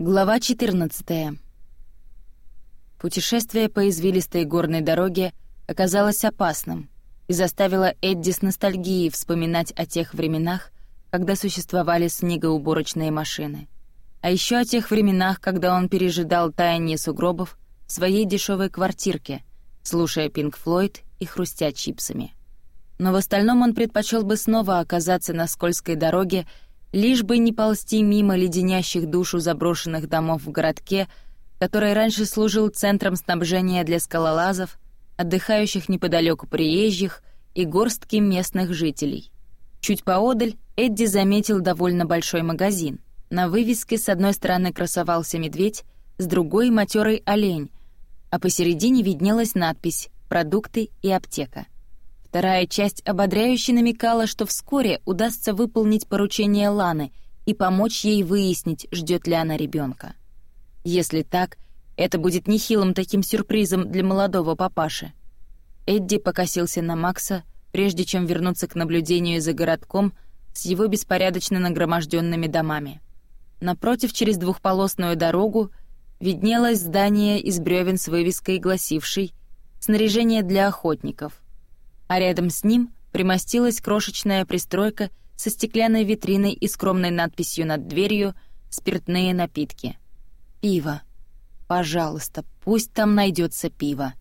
Глава 14. Путешествие по извилистой горной дороге оказалось опасным и заставило Эдди с ностальгией вспоминать о тех временах, когда существовали снегоуборочные машины. А еще о тех временах, когда он пережидал таяние сугробов в своей дешевой квартирке, слушая Пинк Флойд и хрустя чипсами. Но в остальном он предпочел бы снова оказаться на скользкой дороге Лишь бы не ползти мимо леденящих душу заброшенных домов в городке, который раньше служил центром снабжения для скалолазов, отдыхающих неподалеку приезжих и горстки местных жителей. Чуть поодаль Эдди заметил довольно большой магазин. На вывеске с одной стороны красовался медведь, с другой — матерый олень, а посередине виднелась надпись «Продукты и аптека». Вторая часть ободряюще намекала, что вскоре удастся выполнить поручение Ланы и помочь ей выяснить, ждет ли она ребенка. Если так, это будет нехилым таким сюрпризом для молодого папаши. Эдди покосился на Макса, прежде чем вернуться к наблюдению за городком с его беспорядочно нагроможденными домами. Напротив, через двухполосную дорогу, виднелось здание из брёвен с вывеской, гласившей «Снаряжение для охотников», а рядом с ним примостилась крошечная пристройка со стеклянной витриной и скромной надписью над дверью «Спиртные напитки». «Пиво. Пожалуйста, пусть там найдется пиво».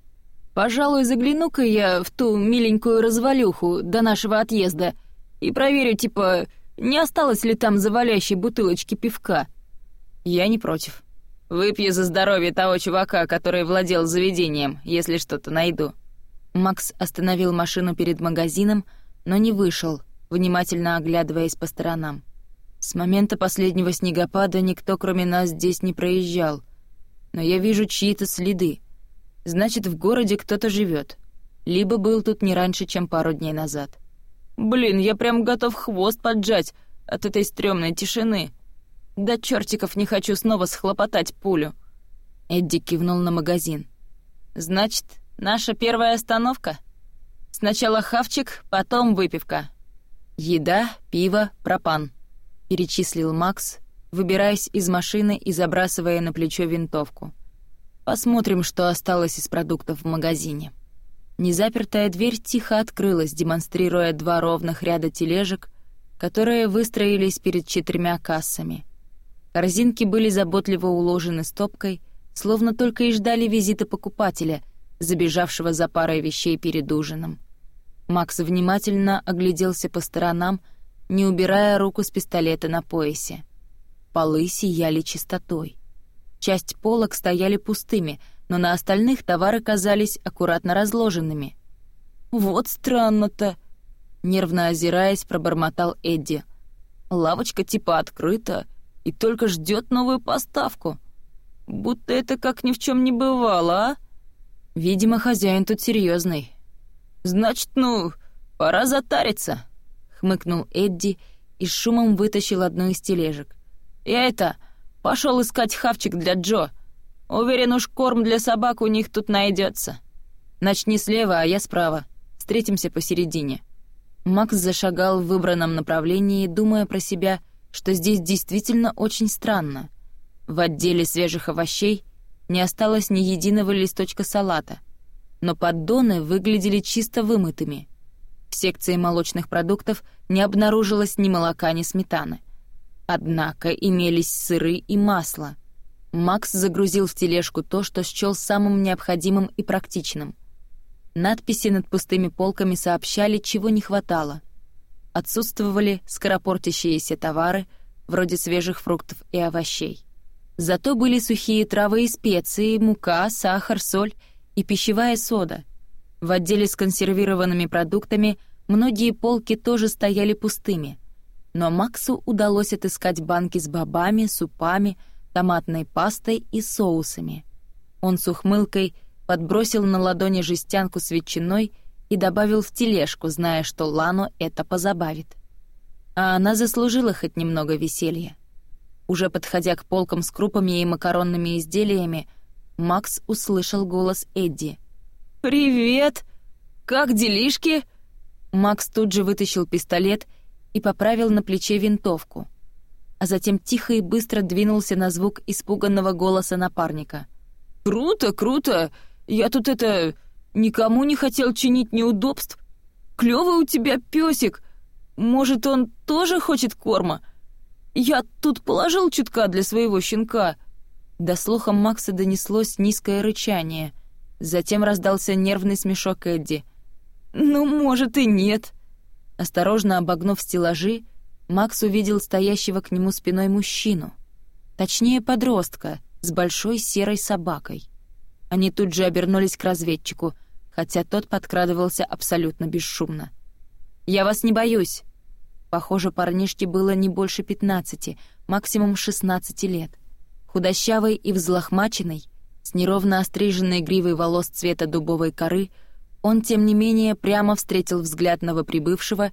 «Пожалуй, загляну-ка я в ту миленькую развалюху до нашего отъезда и проверю, типа, не осталось ли там завалящей бутылочки пивка?» «Я не против. Выпью за здоровье того чувака, который владел заведением, если что-то найду». Макс остановил машину перед магазином, но не вышел, внимательно оглядываясь по сторонам. С момента последнего снегопада никто, кроме нас, здесь не проезжал. Но я вижу чьи-то следы. Значит, в городе кто-то живет. Либо был тут не раньше, чем пару дней назад. Блин, я прям готов хвост поджать от этой стрёмной тишины. Да чертиков не хочу снова схлопотать пулю. Эдди кивнул на магазин. Значит, Наша первая остановка. Сначала хавчик, потом выпивка. Еда, пиво, пропан. Перечислил Макс, выбираясь из машины и забрасывая на плечо винтовку. Посмотрим, что осталось из продуктов в магазине. Незапертая дверь тихо открылась, демонстрируя два ровных ряда тележек, которые выстроились перед четырьмя кассами. Корзинки были заботливо уложены стопкой, словно только и ждали визита покупателя — забежавшего за парой вещей перед ужином. Макс внимательно огляделся по сторонам, не убирая руку с пистолета на поясе. Полы сияли чистотой. Часть полок стояли пустыми, но на остальных товары казались аккуратно разложенными. «Вот странно-то!» — нервно озираясь, пробормотал Эдди. «Лавочка типа открыта и только ждет новую поставку. Будто это как ни в чем не бывало, а?» Видимо, хозяин тут серьезный. «Значит, ну, пора затариться», — хмыкнул Эдди и шумом вытащил одну из тележек. «Я это, пошел искать хавчик для Джо. Уверен уж, корм для собак у них тут найдется. Начни слева, а я справа. Встретимся посередине». Макс зашагал в выбранном направлении, думая про себя, что здесь действительно очень странно. В отделе свежих овощей — не осталось ни единого листочка салата, но поддоны выглядели чисто вымытыми. В секции молочных продуктов не обнаружилось ни молока, ни сметаны. Однако имелись сыры и масло. Макс загрузил в тележку то, что счёл самым необходимым и практичным. Надписи над пустыми полками сообщали, чего не хватало. Отсутствовали скоропортящиеся товары, вроде свежих фруктов и овощей. Зато были сухие травы и специи, мука, сахар, соль и пищевая сода. В отделе с консервированными продуктами многие полки тоже стояли пустыми. Но Максу удалось отыскать банки с бобами, супами, томатной пастой и соусами. Он с ухмылкой подбросил на ладони жестянку с ветчиной и добавил в тележку, зная, что Лану это позабавит. А она заслужила хоть немного веселья. Уже подходя к полкам с крупами и макаронными изделиями, Макс услышал голос Эдди. «Привет! Как делишки?» Макс тут же вытащил пистолет и поправил на плече винтовку, а затем тихо и быстро двинулся на звук испуганного голоса напарника. «Круто, круто! Я тут это... никому не хотел чинить неудобств. Клёвый у тебя пёсик! Может, он тоже хочет корма?» Я тут положил чутка для своего щенка!» До слуха Макса донеслось низкое рычание. Затем раздался нервный смешок Эдди. «Ну, может, и нет!» Осторожно обогнув стеллажи, Макс увидел стоящего к нему спиной мужчину. Точнее, подростка с большой серой собакой. Они тут же обернулись к разведчику, хотя тот подкрадывался абсолютно бесшумно. «Я вас не боюсь!» Похоже, парнишке было не больше 15, максимум 16 лет. Худощавый и взлохмаченный, с неровно остриженной гривой волос цвета дубовой коры, он, тем не менее, прямо встретил взгляд новоприбывшего,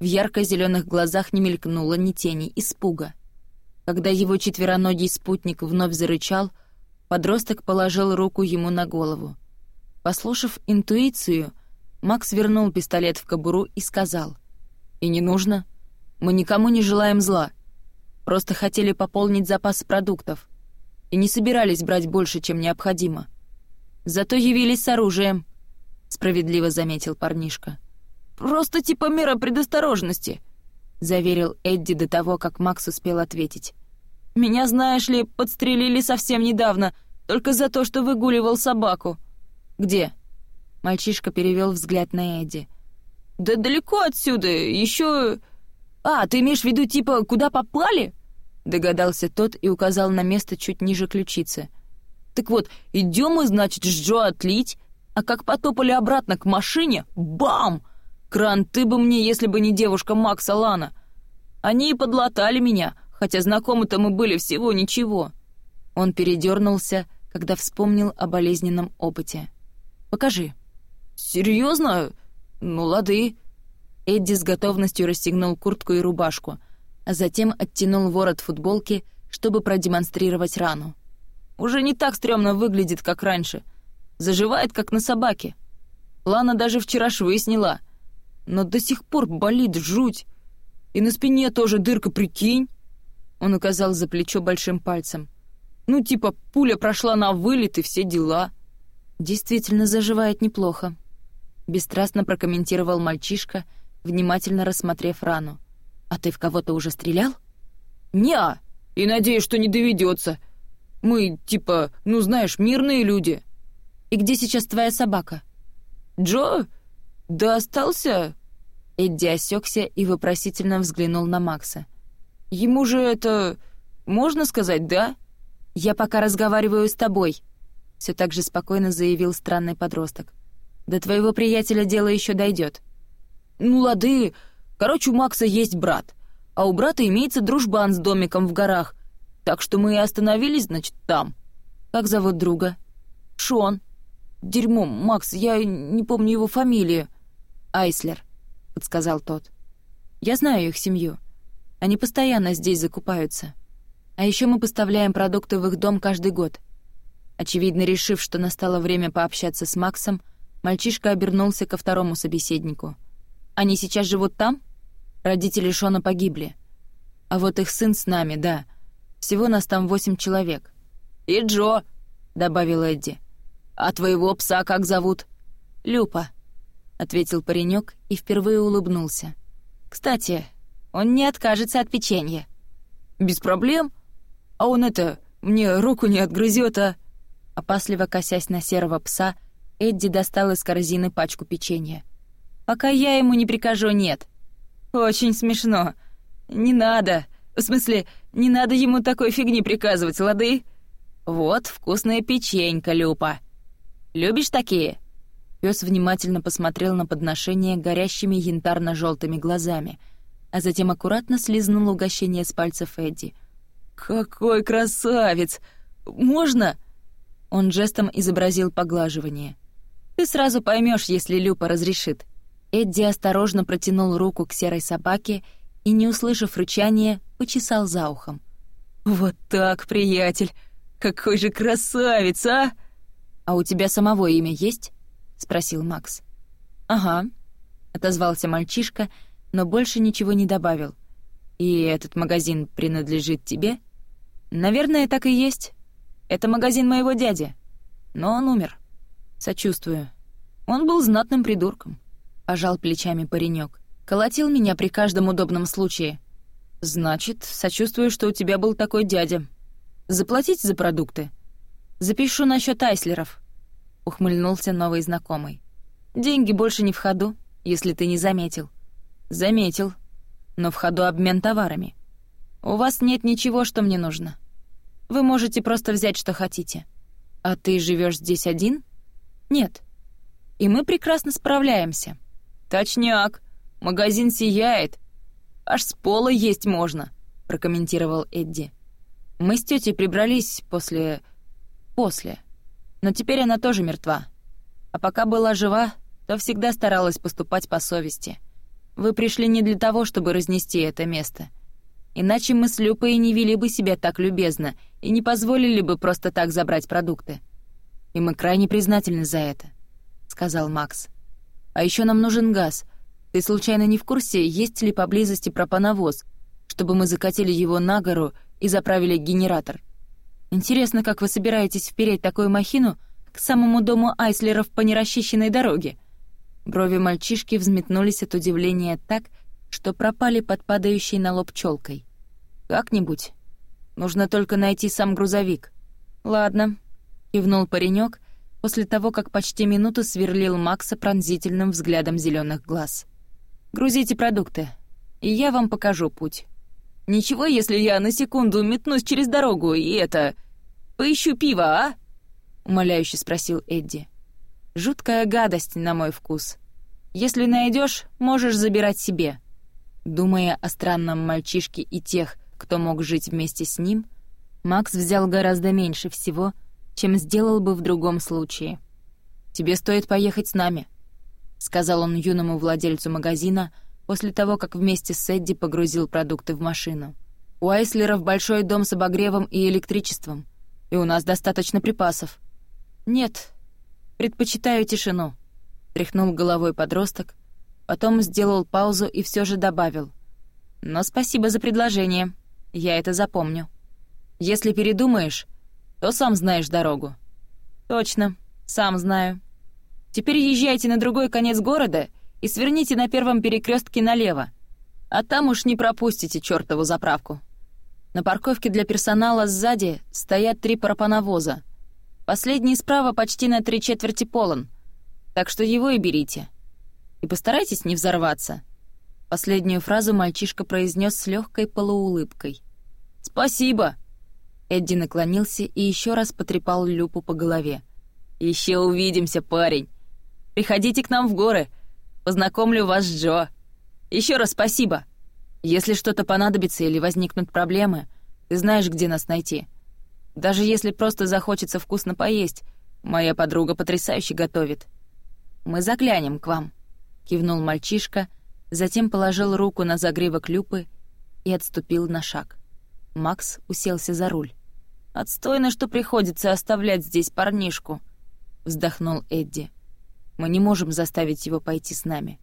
в ярко зеленых глазах не мелькнуло ни тени испуга. Когда его четвероногий спутник вновь зарычал, подросток положил руку ему на голову. Послушав интуицию, Макс вернул пистолет в кобуру и сказал и не нужно. Мы никому не желаем зла. Просто хотели пополнить запас продуктов. И не собирались брать больше, чем необходимо. Зато явились с оружием», — справедливо заметил парнишка. «Просто типа мера предосторожности», — заверил Эдди до того, как Макс успел ответить. «Меня, знаешь ли, подстрелили совсем недавно, только за то, что выгуливал собаку». «Где?» Мальчишка перевел взгляд на Эдди — да далеко отсюда, еще... А, ты имеешь в виду, типа, куда попали?» Догадался тот и указал на место чуть ниже ключицы. «Так вот, идем мы, значит, с Джо отлить, а как потопали обратно к машине, бам! Кран, ты бы мне, если бы не девушка Макса Лана. Они и подлатали меня, хотя знакомы-то мы были всего ничего». Он передернулся, когда вспомнил о болезненном опыте. «Покажи». «Серьезно? Ну лады. Эдди с готовностью расстегнул куртку и рубашку, а затем оттянул ворот футболки, чтобы продемонстрировать рану. «Уже не так стрёмно выглядит, как раньше. Заживает, как на собаке. Лана даже вчера швы сняла. Но до сих пор болит жуть. И на спине тоже дырка, прикинь?» Он указал за плечо большим пальцем. «Ну, типа, пуля прошла на вылет и все дела». «Действительно заживает неплохо», бесстрастно прокомментировал мальчишка, внимательно рассмотрев рану. «А ты в кого-то уже стрелял?» «Не-а! И надеюсь, что не доведется. Мы, типа, ну знаешь, мирные люди». «И где сейчас твоя собака?» «Джо? Да остался...» Эдди осекся и вопросительно взглянул на Макса. «Ему же это... можно сказать, да?» «Я пока разговариваю с тобой», — все так же спокойно заявил странный подросток. До твоего приятеля дело еще дойдет. Ну, лады. Короче, у Макса есть брат. А у брата имеется дружбан с домиком в горах. Так что мы и остановились, значит, там. Как зовут друга? Шон. Дерьмо, Макс, я не помню его фамилию. Айслер, подсказал тот. Я знаю их семью. Они постоянно здесь закупаются. А еще мы поставляем продукты в их дом каждый год. Очевидно, решив, что настало время пообщаться с Максом, Мальчишка обернулся ко второму собеседнику. «Они сейчас живут там?» «Родители Шона погибли. А вот их сын с нами, да. Всего нас там восемь человек». «И Джо», — добавил Эдди. «А твоего пса как зовут?» «Люпа», — ответил паренек и впервые улыбнулся. «Кстати, он не откажется от печенья». «Без проблем. А он это, мне руку не отгрызет, а...» Опасливо косясь на серого пса, — Эдди достал из корзины пачку печенья. «Пока я ему не прикажу «нет». «Очень смешно. Не надо. В смысле, не надо ему такой фигни приказывать, лады?» «Вот вкусная печенька, Люпа. Любишь такие?» Пёс внимательно посмотрел на подношение горящими янтарно желтыми глазами, а затем аккуратно слизнул угощение с пальцев Эдди. «Какой красавец! Можно?» Он жестом изобразил поглаживание. Ты сразу поймешь, если Люпа разрешит». Эдди осторожно протянул руку к серой собаке и, не услышав рычания, почесал за ухом. «Вот так, приятель! Какой же красавец, а!» «А у тебя самого имя есть?» — спросил Макс. «Ага», — отозвался мальчишка, но больше ничего не добавил. «И этот магазин принадлежит тебе?» «Наверное, так и есть. Это магазин моего дяди. Но он умер». Сочувствую. Он был знатным придурком. Пожал плечами паренек. Колотил меня при каждом удобном случае. Значит, сочувствую, что у тебя был такой дядя. Заплатить за продукты? Запишу на счет Айслеров. Ухмыльнулся новый знакомый. Деньги больше не в ходу, если ты не заметил. Заметил. Но в ходу обмен товарами. У вас нет ничего, что мне нужно. Вы можете просто взять, что хотите. А ты живешь здесь один? — нет. И мы прекрасно справляемся. Точняк. Магазин сияет. Аж с пола есть можно, прокомментировал Эдди. Мы с тетей прибрались после... после. Но теперь она тоже мертва. А пока была жива, то всегда старалась поступать по совести. Вы пришли не для того, чтобы разнести это место. Иначе мы с Люпой не вели бы себя так любезно и не позволили бы просто так забрать продукты и мы крайне признательны за это», — сказал Макс. «А еще нам нужен газ. Ты случайно не в курсе, есть ли поблизости пропановоз, чтобы мы закатили его на гору и заправили генератор? Интересно, как вы собираетесь впереть такую махину к самому дому Айслеров по нерасчищенной дороге?» Брови мальчишки взметнулись от удивления так, что пропали под падающей на лоб челкой. «Как-нибудь. Нужно только найти сам грузовик. Ладно, кивнул паренёк после того, как почти минуту сверлил Макса пронзительным взглядом зелёных глаз. «Грузите продукты, и я вам покажу путь. Ничего, если я на секунду метнусь через дорогу и это... Поищу пиво, а?» — умоляюще спросил Эдди. «Жуткая гадость на мой вкус. Если найдёшь, можешь забирать себе». Думая о странном мальчишке и тех, кто мог жить вместе с ним, Макс взял гораздо меньше всего — чем сделал бы в другом случае. «Тебе стоит поехать с нами», — сказал он юному владельцу магазина после того, как вместе с Эдди погрузил продукты в машину. «У Айслеров большой дом с обогревом и электричеством, и у нас достаточно припасов». «Нет, предпочитаю тишину», — тряхнул головой подросток, потом сделал паузу и все же добавил. «Но спасибо за предложение, я это запомню». «Если передумаешь, то сам знаешь дорогу». «Точно, сам знаю. Теперь езжайте на другой конец города и сверните на первом перекрестке налево, а там уж не пропустите чертову заправку». На парковке для персонала сзади стоят три парапановоза — Последний справа почти на три четверти полон, так что его и берите. И постарайтесь не взорваться». Последнюю фразу мальчишка произнес с легкой полуулыбкой. «Спасибо!» Эдди наклонился и еще раз потрепал Люпу по голове. «Еще увидимся, парень! Приходите к нам в горы! Познакомлю вас с Джо! Еще раз спасибо! Если что-то понадобится или возникнут проблемы, ты знаешь, где нас найти. Даже если просто захочется вкусно поесть, моя подруга потрясающе готовит. Мы заглянем к вам!» — кивнул мальчишка, затем положил руку на загривок Люпы и отступил на шаг. Макс уселся за руль. «Отстойно, что приходится оставлять здесь парнишку», — вздохнул Эдди. «Мы не можем заставить его пойти с нами,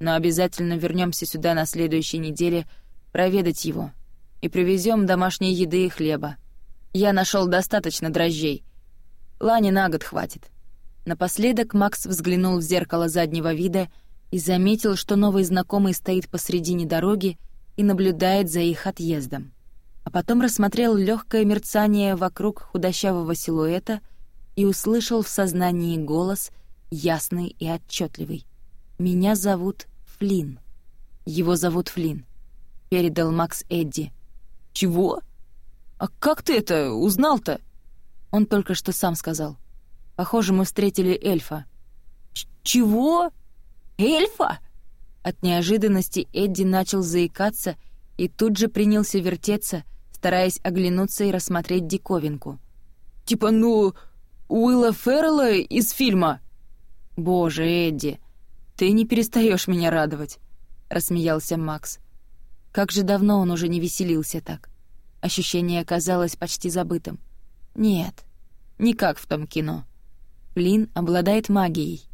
но обязательно вернемся сюда на следующей неделе проведать его и привезем домашней еды и хлеба. Я нашел достаточно дрожжей. Лани на год хватит». Напоследок Макс взглянул в зеркало заднего вида и заметил, что новый знакомый стоит посредине дороги и наблюдает за их отъездом а потом рассмотрел легкое мерцание вокруг худощавого силуэта и услышал в сознании голос, ясный и отчетливый. «Меня зовут Флинн». «Его зовут Флинн», — передал Макс Эдди. «Чего? А как ты это узнал-то?» Он только что сам сказал. «Похоже, мы встретили эльфа». «Чего? Эльфа?» От неожиданности Эдди начал заикаться и тут же принялся вертеться — стараясь оглянуться и рассмотреть диковинку. «Типа, ну, Уилла Феррелла из фильма!» «Боже, Эдди, ты не перестаешь меня радовать!» — рассмеялся Макс. Как же давно он уже не веселился так. Ощущение казалось почти забытым. «Нет, никак в том кино. Лин обладает магией,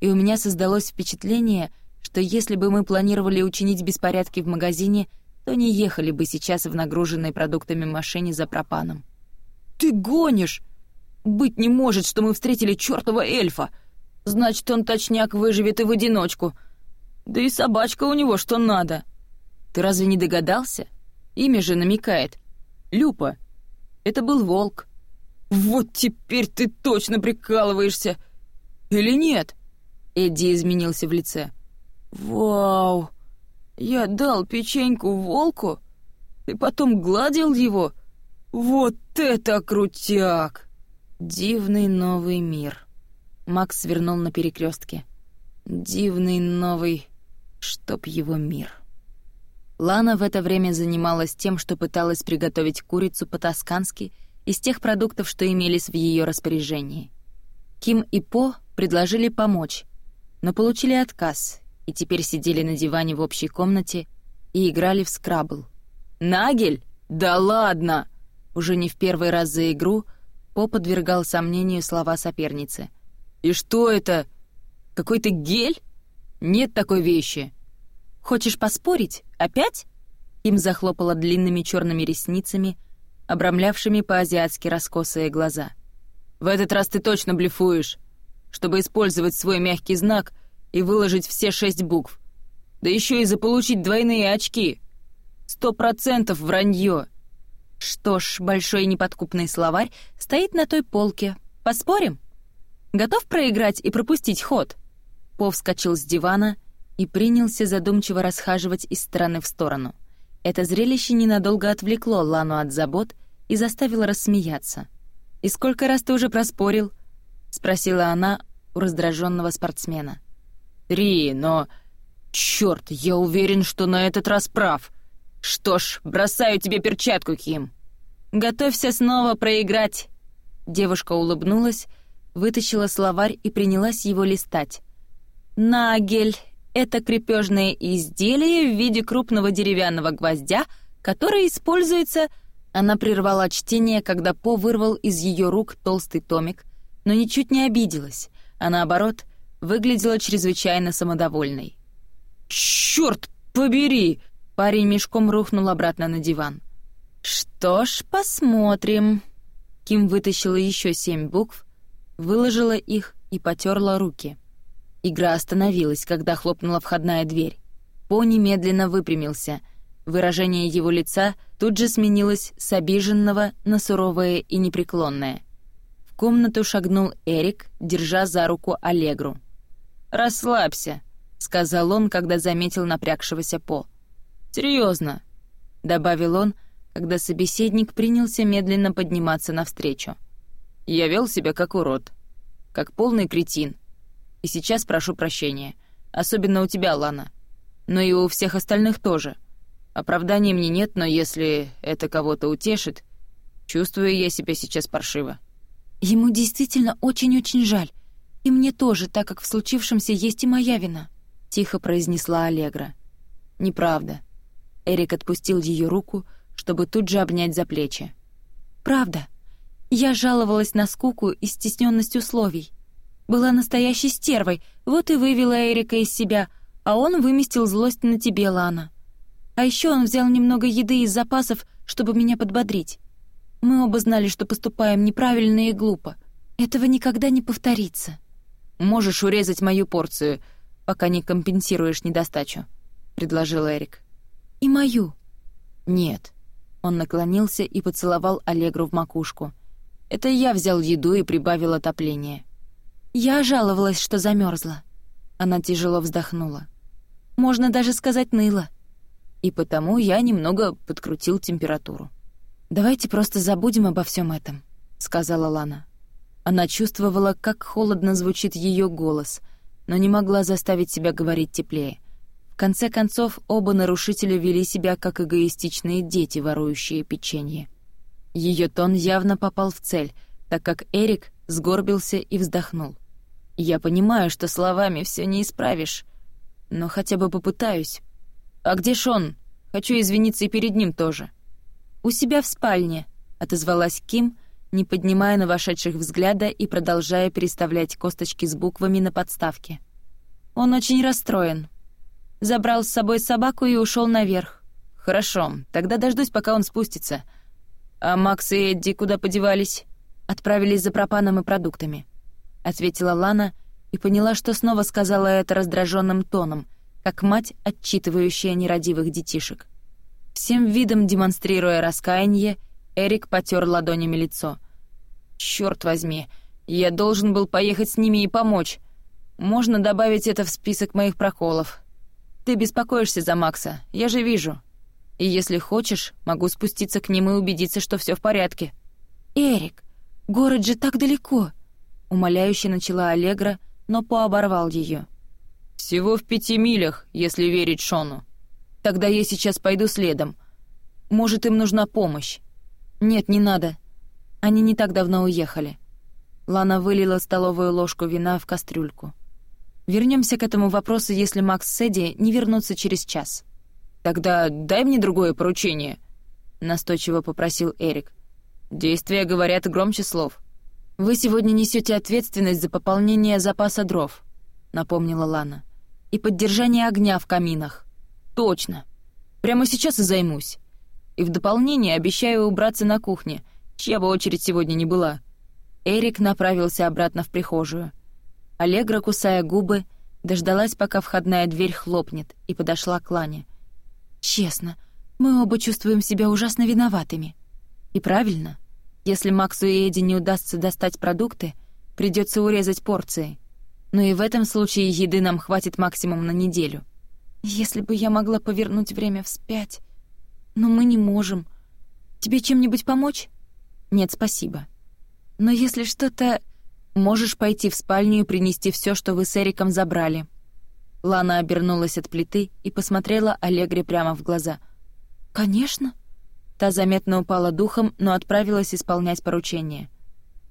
и у меня создалось впечатление, что если бы мы планировали учинить беспорядки в магазине — то не ехали бы сейчас в нагруженной продуктами машине за пропаном. «Ты гонишь! Быть не может, что мы встретили чёртова эльфа! Значит, он точняк выживет и в одиночку. Да и собачка у него что надо!» «Ты разве не догадался? Имя же намекает. Люпа. Это был волк». «Вот теперь ты точно прикалываешься! Или нет?» Эдди изменился в лице. «Вау!» Я дал печеньку волку и потом гладил его. Вот это крутяк! Дивный новый мир. Макс свернул на перекрестке. Дивный новый... Чтоб его мир. Лана в это время занималась тем, что пыталась приготовить курицу по-тоскански из тех продуктов, что имелись в ее распоряжении. Ким и По предложили помочь, но получили отказ, и теперь сидели на диване в общей комнате и играли в скрабл. «Нагель? Да ладно!» Уже не в первый раз за игру По подвергал сомнению слова соперницы. «И что это? Какой-то гель? Нет такой вещи!» «Хочешь поспорить? Опять?» Им захлопала длинными черными ресницами, обрамлявшими по-азиатски раскосые глаза. «В этот раз ты точно блефуешь. Чтобы использовать свой мягкий знак, и выложить все шесть букв. Да еще и заполучить двойные очки. Сто процентов вранье. Что ж, большой неподкупный словарь стоит на той полке. Поспорим? Готов проиграть и пропустить ход? Пов вскочил с дивана и принялся задумчиво расхаживать из стороны в сторону. Это зрелище ненадолго отвлекло Лану от забот и заставило рассмеяться. «И сколько раз ты уже проспорил?» — спросила она у раздраженного спортсмена. — Ри, но... Черт, я уверен, что на этот раз прав. Что ж, бросаю тебе перчатку, Ким. Готовься снова проиграть. Девушка улыбнулась, вытащила словарь и принялась его листать. Нагель — это крепежное изделие в виде крупного деревянного гвоздя, которое используется... Она прервала чтение, когда По вырвал из ее рук толстый томик, но ничуть не обиделась, а наоборот, выглядела чрезвычайно самодовольной. «Чёрт побери!» — парень мешком рухнул обратно на диван. «Что ж, посмотрим». Ким вытащила еще семь букв, выложила их и потерла руки. Игра остановилась, когда хлопнула входная дверь. Пони медленно выпрямился. Выражение его лица тут же сменилось с обиженного на суровое и непреклонное. В комнату шагнул Эрик, держа за руку Аллегру. «Расслабься», — сказал он, когда заметил напрягшегося Пол. «Серьезно», — добавил он, когда собеседник принялся медленно подниматься навстречу. «Я вел себя как урод, как полный кретин. И сейчас прошу прощения, особенно у тебя, Лана, но и у всех остальных тоже. Оправданий мне нет, но если это кого-то утешит, чувствую я себя сейчас паршиво». «Ему действительно очень-очень жаль», «И мне тоже, так как в случившемся есть и моя вина», — тихо произнесла Аллегра. «Неправда». Эрик отпустил ее руку, чтобы тут же обнять за плечи. «Правда. Я жаловалась на скуку и стесненность условий. Была настоящей стервой, вот и вывела Эрика из себя, а он выместил злость на тебе, Лана. А еще он взял немного еды из запасов, чтобы меня подбодрить. Мы оба знали, что поступаем неправильно и глупо. Этого никогда не повторится» можешь урезать мою порцию, пока не компенсируешь недостачу», — предложил Эрик. «И мою?» «Нет». Он наклонился и поцеловал Аллегру в макушку. «Это я взял еду и прибавил отопление». «Я жаловалась, что замерзла. Она тяжело вздохнула. «Можно даже сказать ныло». «И потому я немного подкрутил температуру». «Давайте просто забудем обо всем этом», — сказала Лана. Она чувствовала, как холодно звучит ее голос, но не могла заставить себя говорить теплее. В конце концов, оба нарушителя вели себя как эгоистичные дети, ворующие печенье. Ее тон явно попал в цель, так как Эрик сгорбился и вздохнул. «Я понимаю, что словами все не исправишь, но хотя бы попытаюсь. А где Шон? Хочу извиниться и перед ним тоже». «У себя в спальне», — отозвалась Ким, — не поднимая на вошедших взгляда и продолжая переставлять косточки с буквами на подставке. Он очень расстроен. Забрал с собой собаку и ушел наверх. «Хорошо, тогда дождусь, пока он спустится. А Макс и Эдди куда подевались?» «Отправились за пропаном и продуктами», — ответила Лана и поняла, что снова сказала это раздраженным тоном, как мать, отчитывающая нерадивых детишек. Всем видом демонстрируя раскаяние — Эрик потер ладонями лицо. «Чёрт возьми, я должен был поехать с ними и помочь. Можно добавить это в список моих проколов. Ты беспокоишься за Макса, я же вижу. И если хочешь, могу спуститься к ним и убедиться, что все в порядке». «Эрик, город же так далеко!» Умоляюще начала Аллегра, но пооборвал оборвал ее. «Всего в пяти милях, если верить Шону. Тогда я сейчас пойду следом. Может, им нужна помощь. «Нет, не надо. Они не так давно уехали». Лана вылила столовую ложку вина в кастрюльку. Вернемся к этому вопросу, если Макс с Эдди не вернутся через час». «Тогда дай мне другое поручение», — настойчиво попросил Эрик. «Действия говорят громче слов». «Вы сегодня несете ответственность за пополнение запаса дров», — напомнила Лана. «И поддержание огня в каминах». «Точно. Прямо сейчас и займусь» и в дополнение обещаю убраться на кухне, чья бы очередь сегодня не была». Эрик направился обратно в прихожую. Аллегра, кусая губы, дождалась, пока входная дверь хлопнет, и подошла к Лане. «Честно, мы оба чувствуем себя ужасно виноватыми. И правильно. Если Максу и Эдди не удастся достать продукты, придется урезать порции. Но и в этом случае еды нам хватит максимум на неделю. Если бы я могла повернуть время вспять...» но мы не можем. Тебе чем-нибудь помочь?» «Нет, спасибо. Но если что-то...» «Можешь пойти в спальню и принести все, что вы с Эриком забрали». Лана обернулась от плиты и посмотрела Аллегре прямо в глаза. «Конечно». Та заметно упала духом, но отправилась исполнять поручение.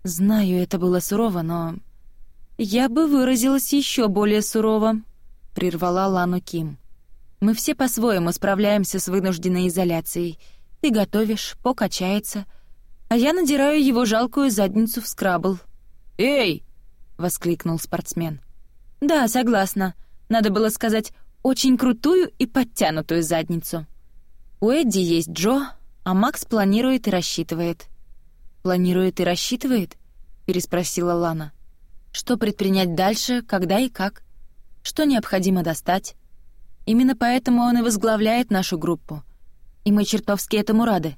«Знаю, это было сурово, но...» «Я бы выразилась еще более сурово», — прервала Лану Ким. Мы все по-своему справляемся с вынужденной изоляцией. Ты готовишь, покачается, а я надираю его жалкую задницу в скрабл. «Эй!» — воскликнул спортсмен. «Да, согласна. Надо было сказать «очень крутую и подтянутую задницу». У Эдди есть Джо, а Макс планирует и рассчитывает». «Планирует и рассчитывает?» — переспросила Лана. «Что предпринять дальше, когда и как? Что необходимо достать?» Именно поэтому он и возглавляет нашу группу. И мы чертовски этому рады.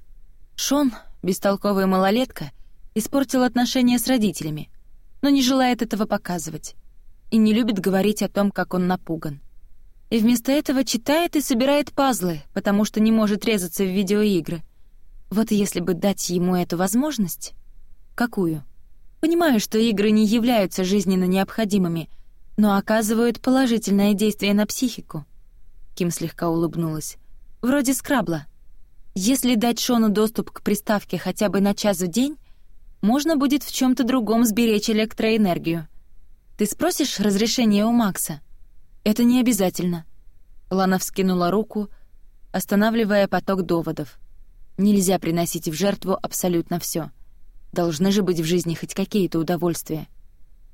Шон, бестолковая малолетка, испортил отношения с родителями, но не желает этого показывать. И не любит говорить о том, как он напуган. И вместо этого читает и собирает пазлы, потому что не может резаться в видеоигры. Вот если бы дать ему эту возможность... Какую? Понимаю, что игры не являются жизненно необходимыми, но оказывают положительное действие на психику — Ким слегка улыбнулась. «Вроде скрабла. Если дать Шону доступ к приставке хотя бы на час в день, можно будет в чем то другом сберечь электроэнергию. Ты спросишь разрешение у Макса?» «Это не обязательно». Лана вскинула руку, останавливая поток доводов. «Нельзя приносить в жертву абсолютно все. Должны же быть в жизни хоть какие-то удовольствия.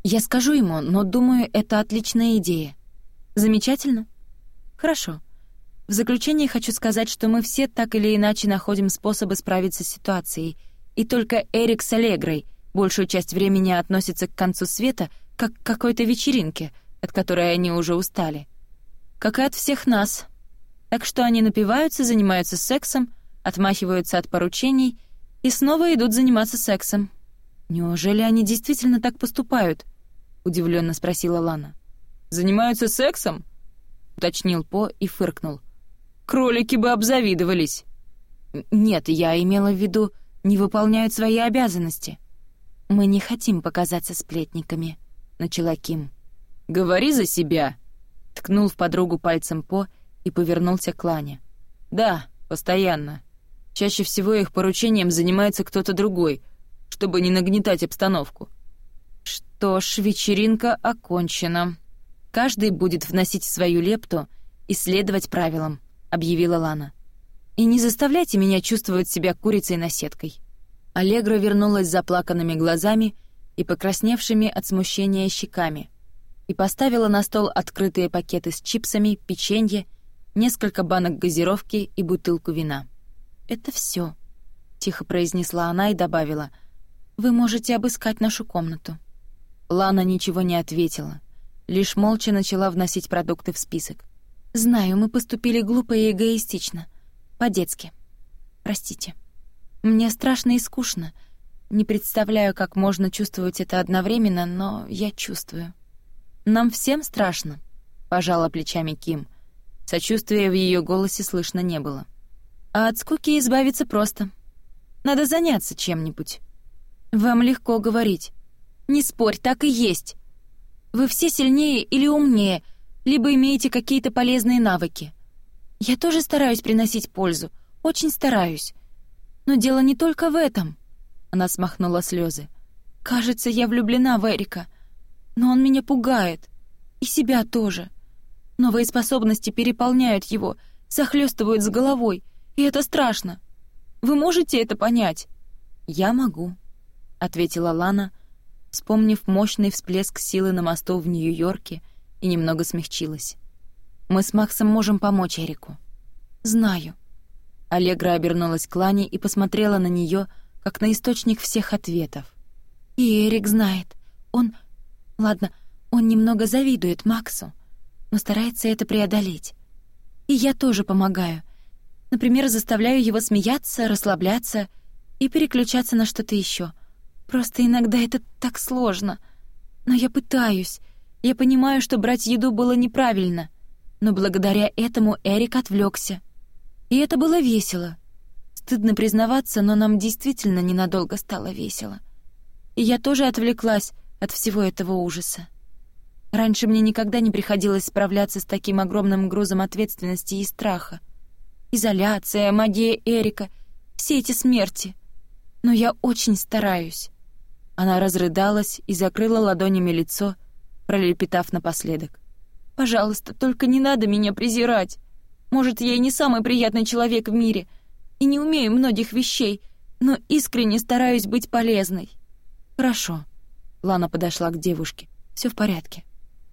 Я скажу ему, но думаю, это отличная идея. Замечательно?» Хорошо. В заключение хочу сказать, что мы все так или иначе находим способы справиться с ситуацией, и только Эрик с Аллегрой большую часть времени относится к концу света как к какой-то вечеринке, от которой они уже устали. Как и от всех нас. Так что они напиваются, занимаются сексом, отмахиваются от поручений и снова идут заниматься сексом. Неужели они действительно так поступают? удивленно спросила Лана. Занимаются сексом? — уточнил По и фыркнул. «Кролики бы обзавидовались!» «Нет, я имела в виду, не выполняют свои обязанности». «Мы не хотим показаться сплетниками», — начала Ким. «Говори за себя!» — ткнул в подругу пальцем По и повернулся к Лане. «Да, постоянно. Чаще всего их поручением занимается кто-то другой, чтобы не нагнетать обстановку». «Что ж, вечеринка окончена», каждый будет вносить свою лепту и следовать правилам», — объявила Лана. «И не заставляйте меня чувствовать себя курицей на сеткой». Аллегра вернулась с заплаканными глазами и покрасневшими от смущения щеками и поставила на стол открытые пакеты с чипсами, печенье, несколько банок газировки и бутылку вина. «Это все, тихо произнесла она и добавила, «Вы можете обыскать нашу комнату». Лана ничего не ответила. лишь молча начала вносить продукты в список. «Знаю, мы поступили глупо и эгоистично. По-детски. Простите. Мне страшно и скучно. Не представляю, как можно чувствовать это одновременно, но я чувствую». «Нам всем страшно», — пожала плечами Ким. Сочувствия в ее голосе слышно не было. «А от скуки избавиться просто. Надо заняться чем-нибудь». «Вам легко говорить. Не спорь, так и есть. Вы все сильнее или умнее, либо имеете какие-то полезные навыки. Я тоже стараюсь приносить пользу, очень стараюсь. Но дело не только в этом. Она смахнула слезы. Кажется, я влюблена в Эрика, но он меня пугает. И себя тоже. Новые способности переполняют его, захлестывают с головой, и это страшно. Вы можете это понять? Я могу, ответила Лана, — вспомнив мощный всплеск силы на мосту в Нью-Йорке, и немного смягчилась. «Мы с Максом можем помочь Эрику». «Знаю». Аллегра обернулась к Лане и посмотрела на нее, как на источник всех ответов. «И Эрик знает. Он... Ладно, он немного завидует Максу, но старается это преодолеть. И я тоже помогаю. Например, заставляю его смеяться, расслабляться и переключаться на что-то еще. Просто иногда это так сложно. Но я пытаюсь. Я понимаю, что брать еду было неправильно. Но благодаря этому Эрик отвлекся. И это было весело. Стыдно признаваться, но нам действительно ненадолго стало весело. И я тоже отвлеклась от всего этого ужаса. Раньше мне никогда не приходилось справляться с таким огромным грузом ответственности и страха. Изоляция, магия Эрика, все эти смерти. Но я очень стараюсь. Она разрыдалась и закрыла ладонями лицо, пролепетав напоследок. «Пожалуйста, только не надо меня презирать. Может, я и не самый приятный человек в мире, и не умею многих вещей, но искренне стараюсь быть полезной». «Хорошо». Лана подошла к девушке. Все в порядке.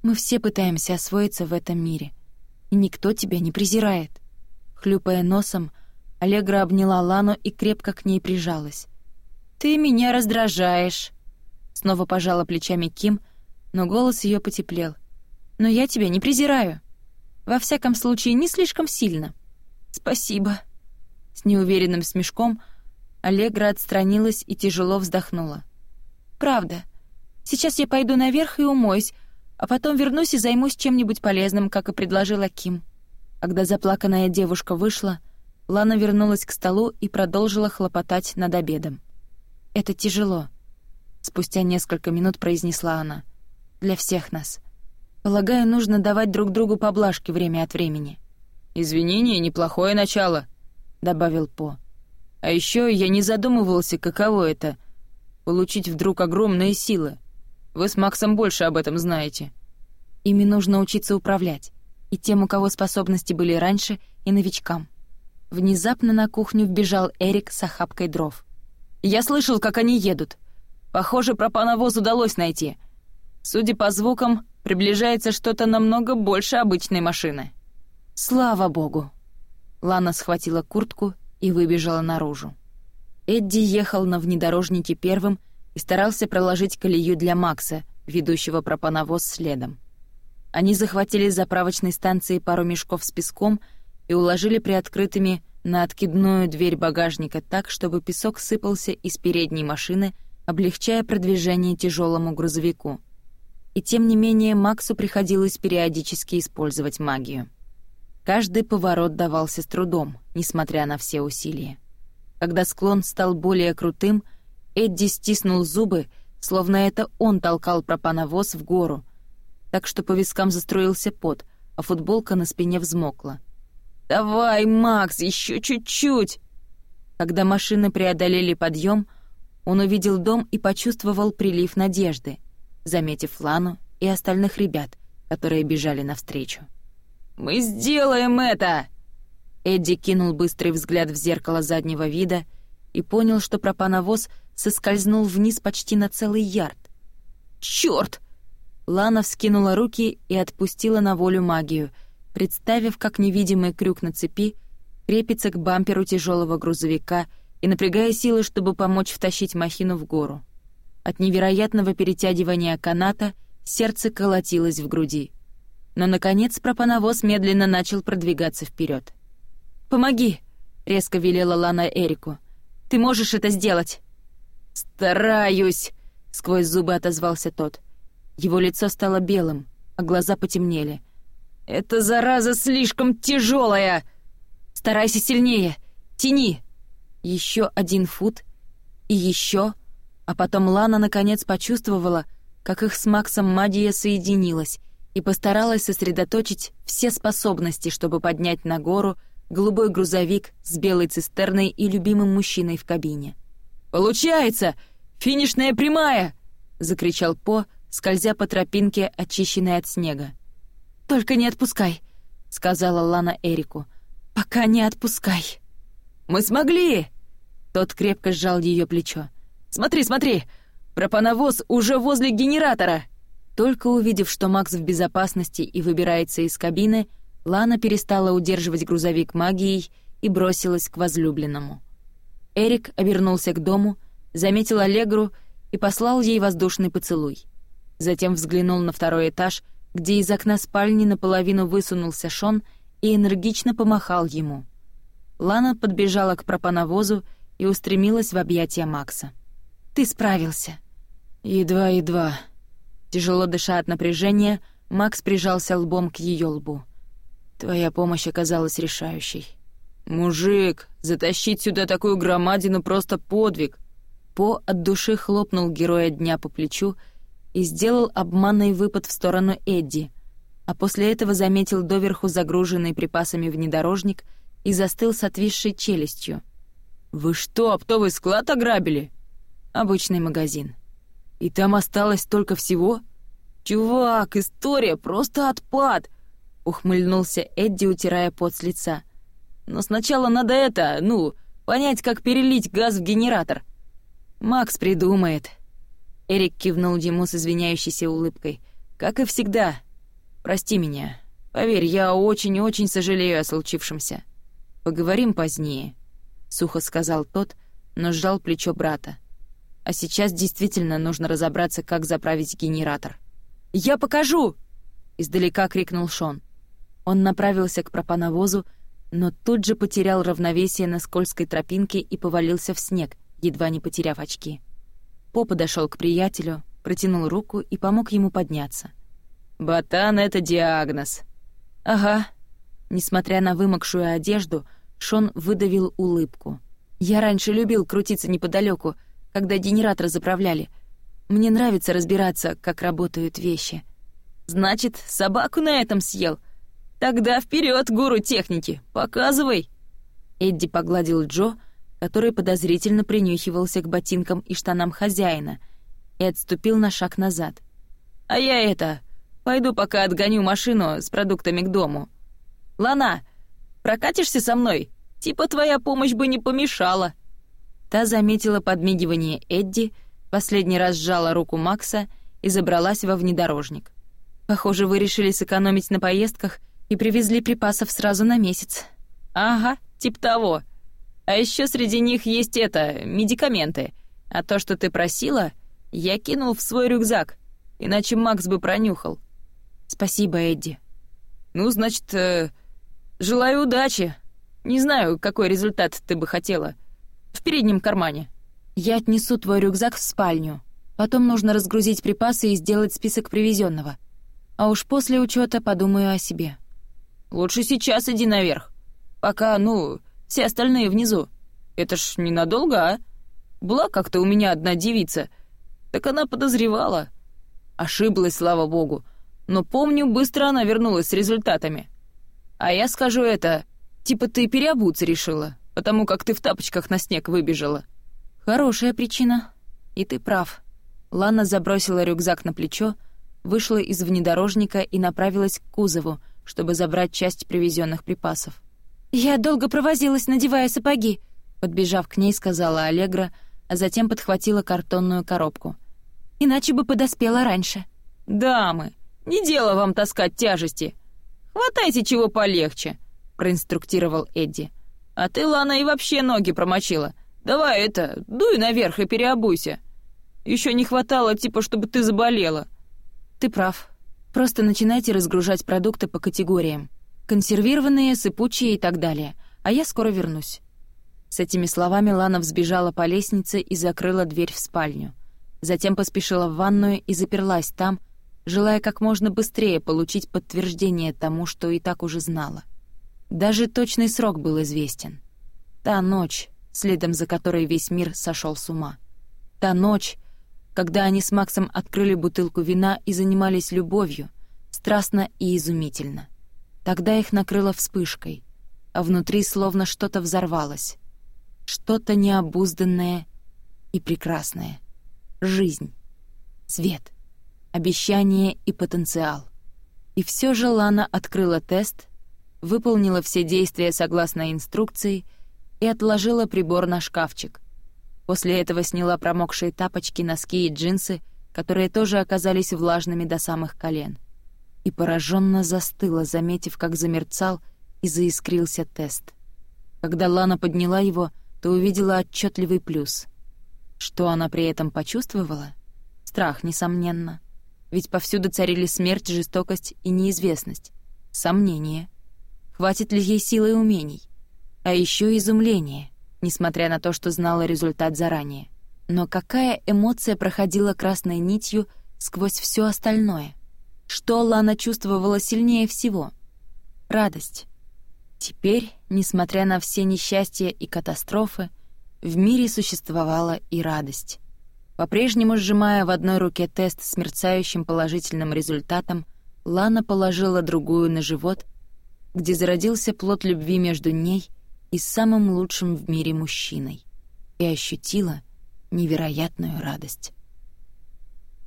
Мы все пытаемся освоиться в этом мире. И никто тебя не презирает». Хлюпая носом, Аллегра обняла Лану и крепко к ней прижалась. «Ты меня раздражаешь!» Снова пожала плечами Ким, но голос ее потеплел. «Но я тебя не презираю. Во всяком случае, не слишком сильно. Спасибо!» С неуверенным смешком Аллегра отстранилась и тяжело вздохнула. «Правда. Сейчас я пойду наверх и умоюсь, а потом вернусь и займусь чем-нибудь полезным, как и предложила Ким». Когда заплаканная девушка вышла, Лана вернулась к столу и продолжила хлопотать над обедом это тяжело», — спустя несколько минут произнесла она. «Для всех нас. Полагаю, нужно давать друг другу поблажки время от времени». Извинение, неплохое начало», — добавил По. «А еще я не задумывался, каково это — получить вдруг огромные силы. Вы с Максом больше об этом знаете». «Ими нужно учиться управлять, и тем, у кого способности были раньше, и новичкам». Внезапно на кухню вбежал Эрик с охапкой дров — я слышал, как они едут. Похоже, пропановоз удалось найти. Судя по звукам, приближается что-то намного больше обычной машины. Слава богу. Лана схватила куртку и выбежала наружу. Эдди ехал на внедорожнике первым и старался проложить колею для Макса, ведущего пропановоз следом. Они захватили с заправочной станции пару мешков с песком и уложили приоткрытыми на откидную дверь багажника так, чтобы песок сыпался из передней машины, облегчая продвижение тяжелому грузовику. И тем не менее Максу приходилось периодически использовать магию. Каждый поворот давался с трудом, несмотря на все усилия. Когда склон стал более крутым — Эдди стиснул зубы, словно это он толкал пропановоз в гору, так что по вискам застроился пот, а футболка на спине взмокла. Давай, Макс, еще чуть-чуть!» Когда машины преодолели подъем, он увидел дом и почувствовал прилив надежды, заметив Лану и остальных ребят, которые бежали навстречу. «Мы сделаем это!» Эдди кинул быстрый взгляд в зеркало заднего вида и понял, что пропановоз соскользнул вниз почти на целый ярд. «Чёрт!» Лана вскинула руки и отпустила на волю магию — представив, как невидимый крюк на цепи крепится к бамперу тяжелого грузовика и напрягая силы, чтобы помочь втащить махину в гору. От невероятного перетягивания каната сердце колотилось в груди. Но, наконец, пропановоз медленно начал продвигаться вперед. «Помоги!» — резко велела Лана Эрику. «Ты можешь это сделать!» «Стараюсь!» — сквозь зубы отозвался тот. Его лицо стало белым, а глаза потемнели — «Эта зараза слишком тяжелая!» «Старайся сильнее! Тяни!» Еще один фут и еще, а потом Лана наконец почувствовала, как их с Максом магия соединилась и постаралась сосредоточить все способности, чтобы поднять на гору голубой грузовик с белой цистерной и любимым мужчиной в кабине. «Получается! Финишная прямая!» — закричал По, скользя по тропинке, очищенной от снега. Только не отпускай», — сказала Лана Эрику. «Пока не отпускай». «Мы смогли!» Тот крепко сжал ее плечо. «Смотри, смотри! пропановоз уже возле генератора!» Только увидев, что Макс в безопасности и выбирается из кабины, Лана перестала удерживать грузовик магией и бросилась к возлюбленному. Эрик обернулся к дому, заметил Аллегру и послал ей воздушный поцелуй. Затем взглянул на второй этаж, где из окна спальни наполовину высунулся Шон и энергично помахал ему. Лана подбежала к пропановозу и устремилась в объятия Макса. «Ты справился». «Едва-едва». Тяжело дыша от напряжения, Макс прижался лбом к ее лбу. «Твоя помощь оказалась решающей». «Мужик, затащить сюда такую громадину просто подвиг!» По от души хлопнул героя дня по плечу и сделал обманный выпад в сторону Эдди, а после этого заметил доверху загруженный припасами внедорожник и застыл с отвисшей челюстью. «Вы что, оптовый склад ограбили?» «Обычный магазин». «И там осталось только всего?» «Чувак, история просто отпад!» — ухмыльнулся Эдди, утирая пот с лица. «Но сначала надо это, ну, понять, как перелить газ в генератор». «Макс придумает», Эрик кивнул ему с извиняющейся улыбкой. «Как и всегда. Прости меня. Поверь, я очень-очень сожалею о случившемся. Поговорим позднее», — сухо сказал тот, но сжал плечо брата. «А сейчас действительно нужно разобраться, как заправить генератор». «Я покажу!» — издалека крикнул Шон. Он направился к пропановозу, но тут же потерял равновесие на скользкой тропинке и повалился в снег, едва не потеряв очки. Попа дошел к приятелю, протянул руку и помог ему подняться. «Ботан — это диагноз». «Ага». Несмотря на вымокшую одежду, Шон выдавил улыбку. «Я раньше любил крутиться неподалеку, когда генератор заправляли. Мне нравится разбираться, как работают вещи». «Значит, собаку на этом съел? Тогда вперед, гуру техники, показывай!» Эдди погладил Джо, — который подозрительно принюхивался к ботинкам и штанам хозяина и отступил на шаг назад. «А я это... Пойду пока отгоню машину с продуктами к дому. Лана, прокатишься со мной? Типа твоя помощь бы не помешала». Та заметила подмигивание Эдди, последний раз сжала руку Макса и забралась во внедорожник. «Похоже, вы решили сэкономить на поездках и привезли припасов сразу на месяц». «Ага, тип того», а еще среди них есть это, медикаменты. А то, что ты просила, я кинул в свой рюкзак, иначе Макс бы пронюхал. Спасибо, Эдди. Ну, значит, э, желаю удачи. Не знаю, какой результат ты бы хотела. В переднем кармане. Я отнесу твой рюкзак в спальню. Потом нужно разгрузить припасы и сделать список привезенного. А уж после учета подумаю о себе. Лучше сейчас иди наверх. Пока, ну, все остальные внизу. Это ж ненадолго, а? Была как-то у меня одна девица. Так она подозревала. Ошиблась, слава богу. Но помню, быстро она вернулась с результатами. А я скажу это, типа ты переобуться решила, потому как ты в тапочках на снег выбежала. Хорошая причина. И ты прав. Лана забросила рюкзак на плечо, вышла из внедорожника и направилась к кузову, чтобы забрать часть привезенных припасов. «Я долго провозилась, надевая сапоги», — подбежав к ней, сказала Аллегра, а затем подхватила картонную коробку. «Иначе бы подоспела раньше». «Дамы, не дело вам таскать тяжести. Хватайте чего полегче», — проинструктировал Эдди. «А ты, Лана, и вообще ноги промочила. Давай это, дуй наверх и переобуйся. Еще не хватало, типа, чтобы ты заболела». «Ты прав. Просто начинайте разгружать продукты по категориям», консервированные, сыпучие и так далее. А я скоро вернусь». С этими словами Лана взбежала по лестнице и закрыла дверь в спальню. Затем поспешила в ванную и заперлась там, желая как можно быстрее получить подтверждение тому, что и так уже знала. Даже точный срок был известен. Та ночь, следом за которой весь мир сошел с ума. Та ночь, когда они с Максом открыли бутылку вина и занимались любовью, страстно и изумительно. Тогда их накрыло вспышкой, а внутри словно что-то взорвалось. Что-то необузданное и прекрасное. Жизнь. Свет. Обещание и потенциал. И все же Лана открыла тест, выполнила все действия согласно инструкции и отложила прибор на шкафчик. После этого сняла промокшие тапочки, носки и джинсы, которые тоже оказались влажными до самых колен и пораженно застыла, заметив, как замерцал и заискрился тест. Когда Лана подняла его, то увидела отчетливый плюс. Что она при этом почувствовала? Страх, несомненно. Ведь повсюду царили смерть, жестокость и неизвестность. Сомнение. Хватит ли ей силы и умений? А еще изумление, несмотря на то, что знала результат заранее. Но какая эмоция проходила красной нитью сквозь все остальное — что Лана чувствовала сильнее всего? Радость. Теперь, несмотря на все несчастья и катастрофы, в мире существовала и радость. По-прежнему сжимая в одной руке тест с мерцающим положительным результатом, Лана положила другую на живот, где зародился плод любви между ней и самым лучшим в мире мужчиной, и ощутила невероятную радость.